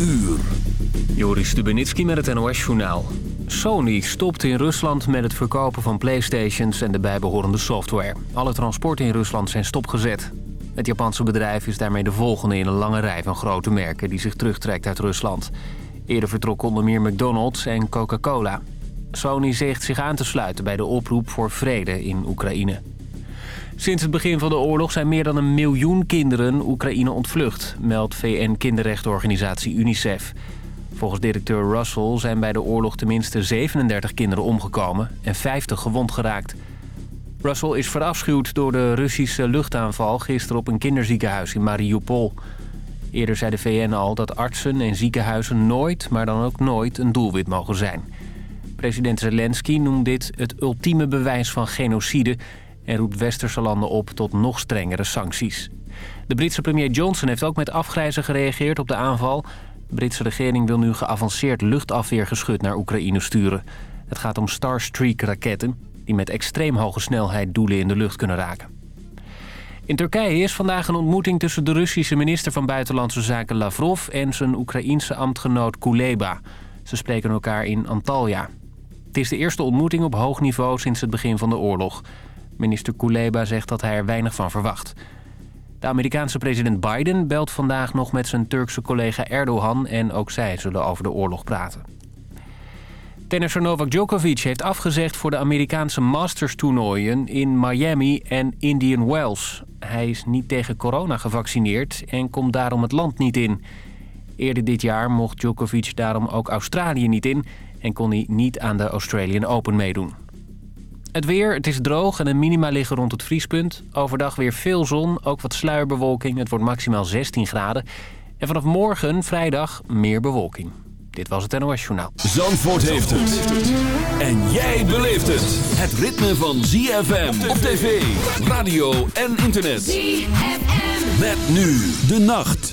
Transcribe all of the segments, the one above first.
uur. Joris Stubenitski met het NOS-journaal. Sony stopt in Rusland met het verkopen van Playstations en de bijbehorende software. Alle transporten in Rusland zijn stopgezet. Het Japanse bedrijf is daarmee de volgende in een lange rij van grote merken... die zich terugtrekt uit Rusland. Eerder vertrokken onder meer McDonald's en Coca-Cola. Sony zegt zich aan te sluiten bij de oproep voor vrede in Oekraïne. Sinds het begin van de oorlog zijn meer dan een miljoen kinderen Oekraïne ontvlucht... meldt VN-kinderrechtenorganisatie UNICEF. Volgens directeur Russell zijn bij de oorlog tenminste 37 kinderen omgekomen... en 50 gewond geraakt. Russell is verafschuwd door de Russische luchtaanval gisteren op een kinderziekenhuis in Mariupol. Eerder zei de VN al dat artsen en ziekenhuizen nooit, maar dan ook nooit, een doelwit mogen zijn. President Zelensky noemt dit het ultieme bewijs van genocide en roept westerse landen op tot nog strengere sancties. De Britse premier Johnson heeft ook met afgrijzen gereageerd op de aanval. De Britse regering wil nu geavanceerd luchtafweergeschut naar Oekraïne sturen. Het gaat om Starstreak-raketten die met extreem hoge snelheid doelen in de lucht kunnen raken. In Turkije is vandaag een ontmoeting tussen de Russische minister van Buitenlandse Zaken Lavrov en zijn Oekraïense ambtgenoot Kuleba. Ze spreken elkaar in Antalya. Het is de eerste ontmoeting op hoog niveau sinds het begin van de oorlog. Minister Kuleba zegt dat hij er weinig van verwacht. De Amerikaanse president Biden belt vandaag nog met zijn Turkse collega Erdogan... en ook zij zullen over de oorlog praten. Tennisser Novak Djokovic heeft afgezegd voor de Amerikaanse Masters-toernooien... in Miami en Indian Wells. Hij is niet tegen corona gevaccineerd en komt daarom het land niet in. Eerder dit jaar mocht Djokovic daarom ook Australië niet in... en kon hij niet aan de Australian Open meedoen. Het weer, het is droog en een minima liggen rond het vriespunt. Overdag weer veel zon, ook wat sluierbewolking. Het wordt maximaal 16 graden. En vanaf morgen, vrijdag, meer bewolking. Dit was het NOS Journaal. Zandvoort heeft het. En jij beleeft het. Het ritme van ZFM op tv, radio en internet. ZFM. Met nu de nacht.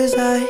was I?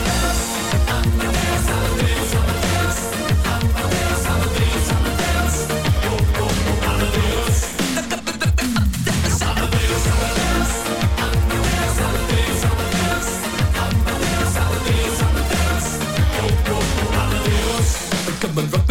but rock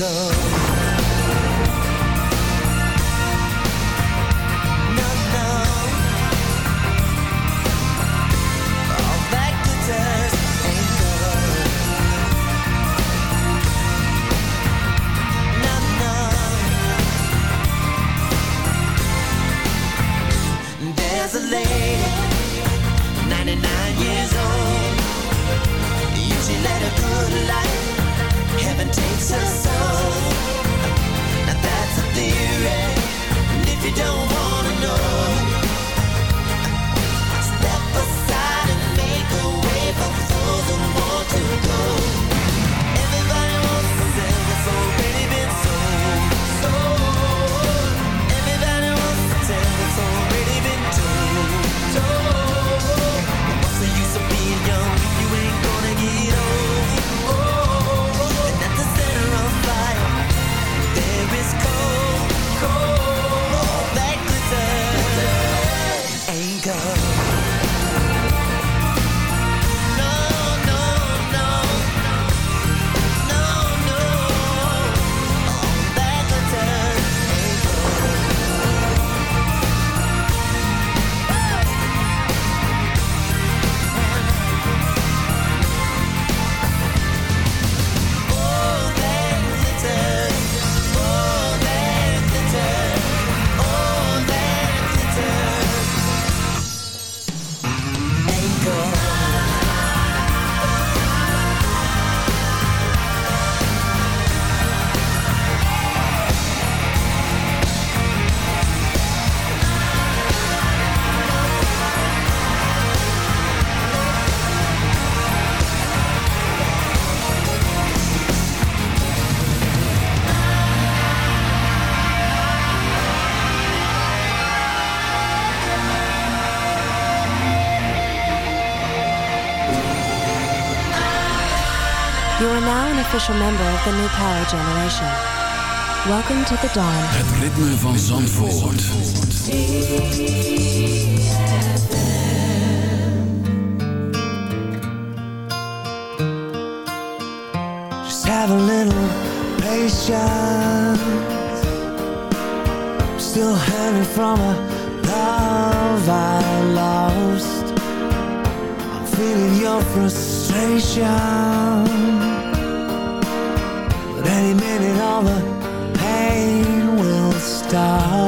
Ain't official member of the New Power Generation. Welcome to the dawn. Het ritme van Zandvoort. Just have a little patience. I'm still hanging from a love I lost. I'm feeling your frustration. Any minute all the pain will stop.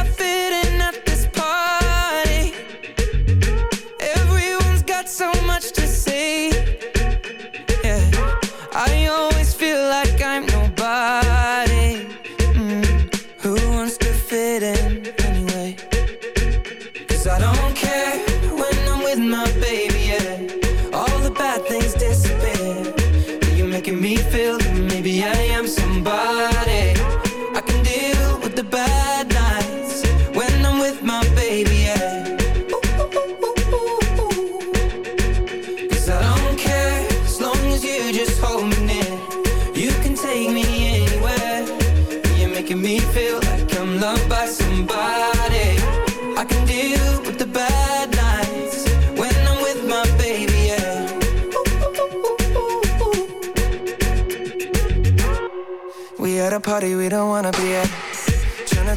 the bad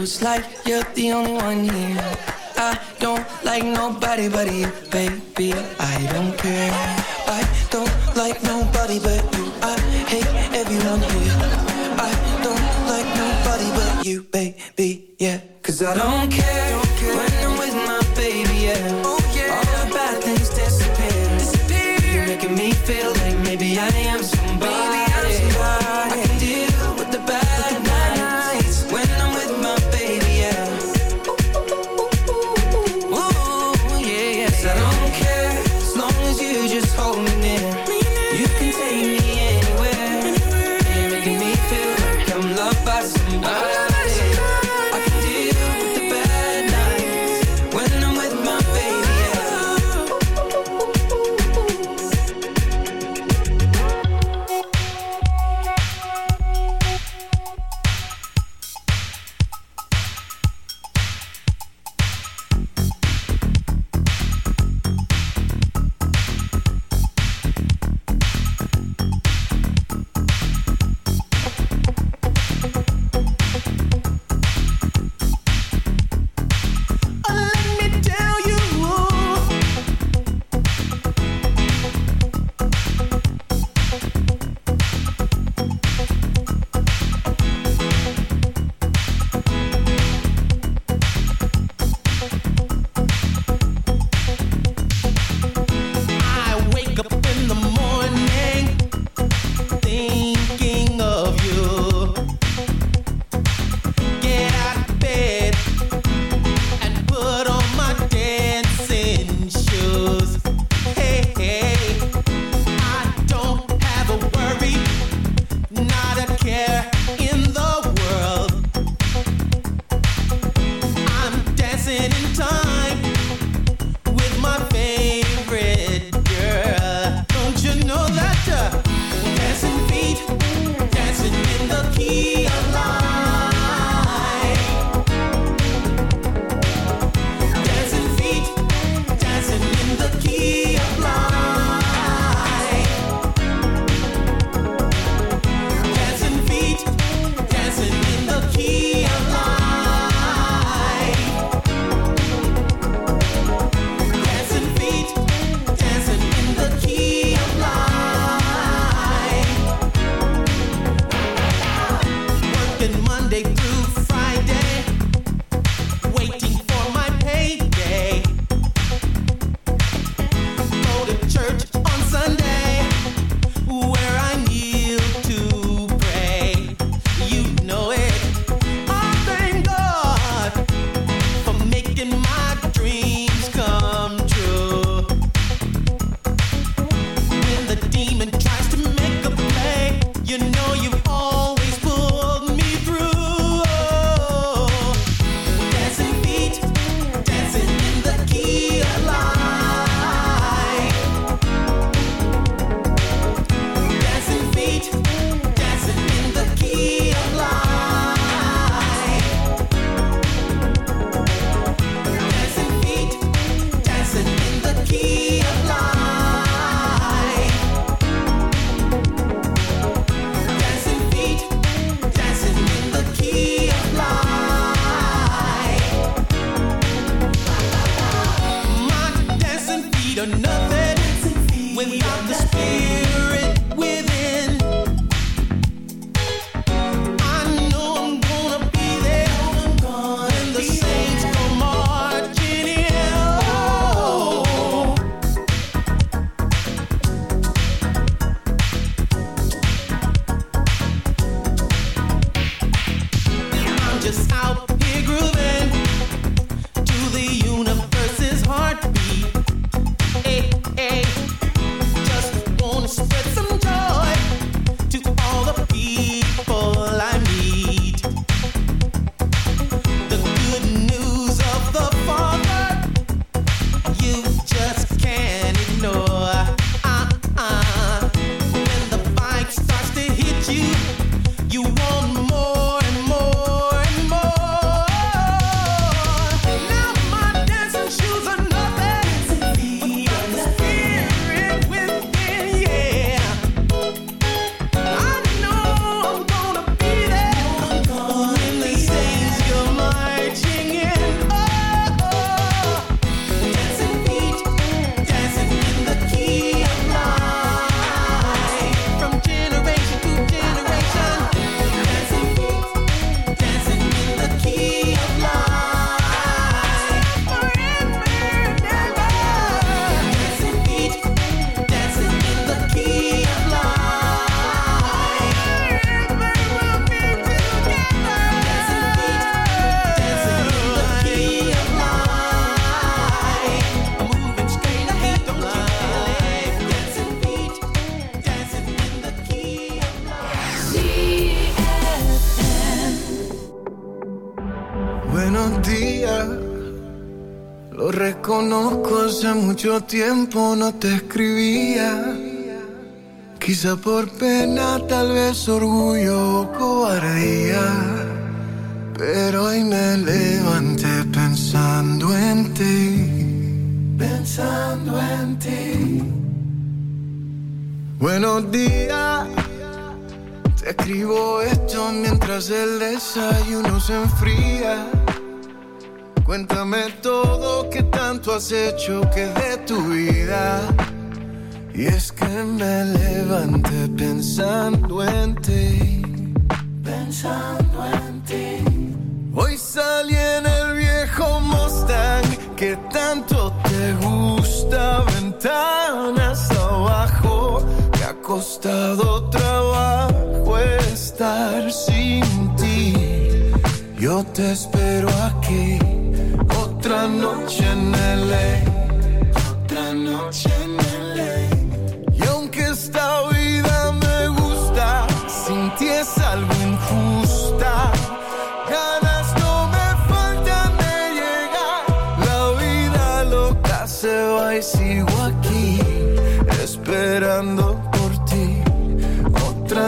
Who's like you're the only one here? I don't like nobody but you, baby. I without the Buenos días, lo reconozco, hace mucho tiempo no te escribía. Quizá por pena, tal vez orgullo o cobardía. Pero hoy me levanté pensando en ti, pensando en ti. Buenos días. Escribo esto mientras el desayuno se enfría. Cuéntame todo que tanto has hecho que de tu vida. Y es que me levanté pensando en ti, pensando en ti. Hoy salí en el viejo Mustang que tanto te gusta, ventanas abajo. Costado trabajo estar sin ti. Yo te espero aquí, otra noche en LA, otra noche en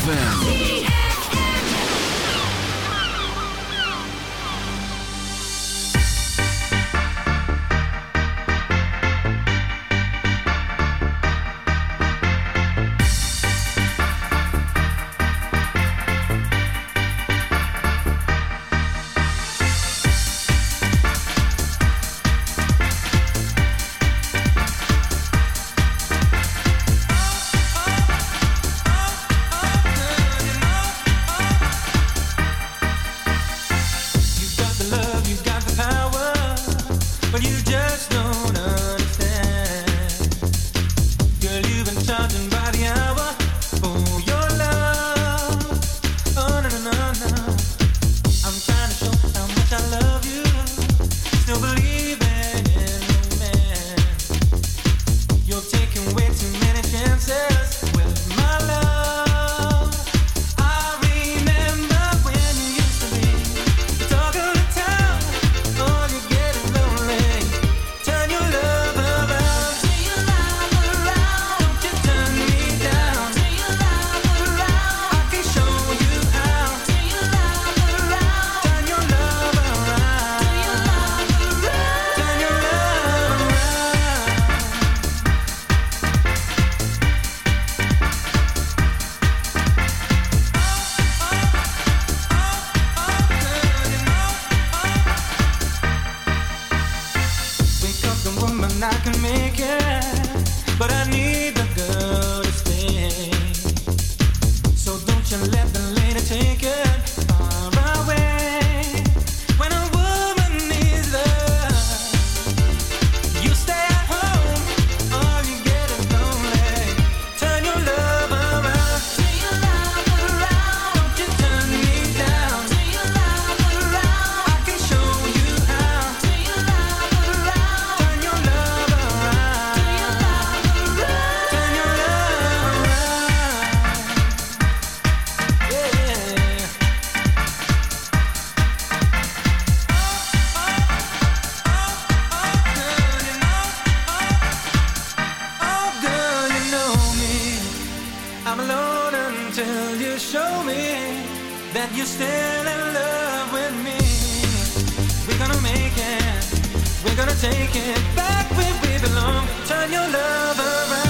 ZFM. We're gonna take it back where we belong. Turn your love around.